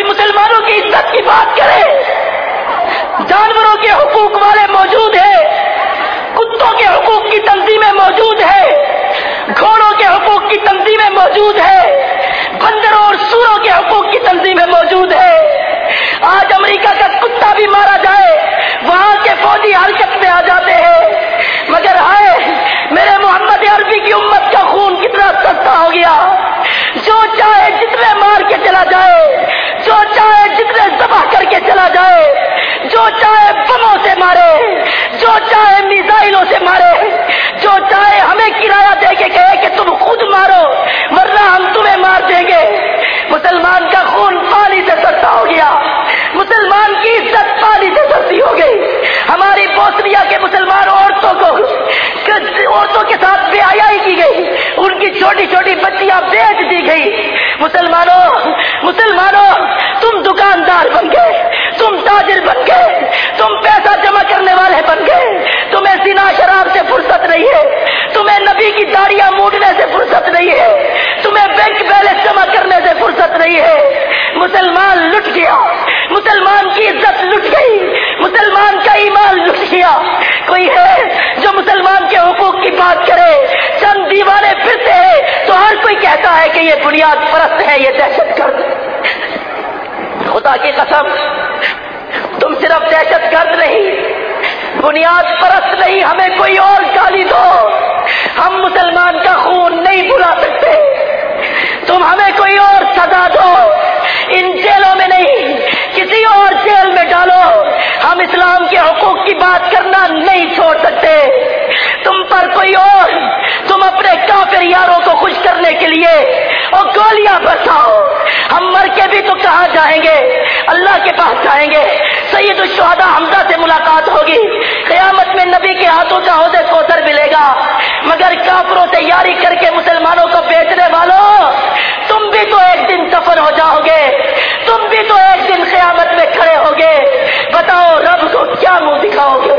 کوئی مسلمانوں کی عزت کی بات کرے۔ جانوروں کے حقوق والے موجود ہیں۔ کتوں کے حقوق کی تنظیمیں موجود ہیں۔ گھوڑوں کے حقوق کی تنظیمیں موجود ہے بندروں اور سوروں کے حقوق کی تنظیمیں موجود ہے آج امریکہ کا کتا بھی مارا جائے وہاں کے فوجی حرکت میں آ جاتے ہیں مگر آئے میرے محمد عربی کی امت کا خون کتنا سستا ہو گیا جو چاہے جتنے مار کے چلا جائے جو چاہے جتنے دبا کر کے چلا جائے، جو چاہے بموں سے مارے، جو چاہے میزائلوں سے مارے، جو چاہے ہمیں کرایہ دے کے کہے کہ تم خود مارو، ورنہ ہم تمہیں مار دیں گے۔ مسلمان کا خون پانی سے سستا ہو گیا۔ مسلمان کی عزت پانی سے سستی ہو گئی۔ ہماری بوسنیا کے مسلمان عورتوں کو عورتوں کے ساتھ بے حیائی کی گئی۔ ان کی چھوٹی چھوٹی بچیاں بیچ دی گئی مسلمانوں مسلمانوں تم دکاندار بن گئے تم تاجر بن گئے۔ تم پیسہ جمع کرنے والے بن گئے۔ تمہیں سینا شراب سے فرصت نہیں ہے۔ تمہیں نبی کی داڑیاں موڑنے سے فرصت نہیں ہے۔ تمہیں بینک بیلنس جمع کرنے سے فرصت نہیں ہے۔ مسلمان لٹ گیا۔ مسلمان کی عزت لٹ گئی۔ مسلمان کا ایمان لٹ گیا۔ کوئی ہے جو مسلمان کے حقوق کی بات کرے، چند دیوانے پھرتے ہیں، تو ہر کوئی کہتا ہے کہ یہ بنیاد پرست ہے، یہ دہشت گرد۔ خدا کی قسم۔ تم صرف دہشت گرد نہیں، بنیاد پرست نہیں، ہمیں کوئی اور گالی دو۔ ہم مسلمان کا خون نہیں بلا سکتے۔ تم ہمیں کوئی اور سزا دو۔ ان جیلوں میں نہیں، کسی اور جیل میں ڈالو۔ ہم اسلام کے حقوق کی بات کرنا نہیں چھوڑ سکتے۔ تم پر کوئی اور، تم اپنے کافر یاروں کو خوش کرنے کے لیے اور گولیاں برساؤ ہم مر کے بھی تو کہاں جائیں گے؟ اللہ کے پاس جائیں گے۔ سید الشہداء حمزہ سے ملاقات ہوگی۔ قیامت میں نبی کے ہاتھوں کا عہدے کوثر ملے گا۔ مگر کافروں سے یاری کر کے مسلمانوں کو بیچنے والوں تم بھی تو ایک دن سفر ہو جاؤ گے۔ تم بھی تو ایک دن قیامت میں کھڑے ہوگے۔ بتاؤ رب کو کیا منہ دکھاؤ گے؟